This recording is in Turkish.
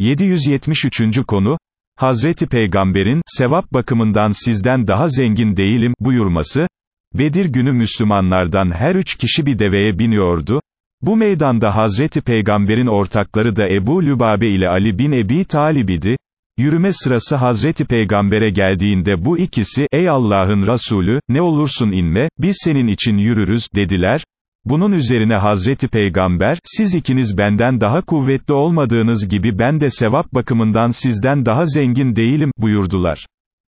773. konu, Hazreti Peygamber'in, sevap bakımından sizden daha zengin değilim, buyurması, Bedir günü Müslümanlardan her üç kişi bir deveye biniyordu, bu meydanda Hazreti Peygamber'in ortakları da Ebu Lübabe ile Ali bin Ebi Talib idi, yürüme sırası Hazreti Peygamber'e geldiğinde bu ikisi, ey Allah'ın Resulü, ne olursun inme, biz senin için yürürüz, dediler, bunun üzerine Hazreti Peygamber, siz ikiniz benden daha kuvvetli olmadığınız gibi ben de sevap bakımından sizden daha zengin değilim, buyurdular.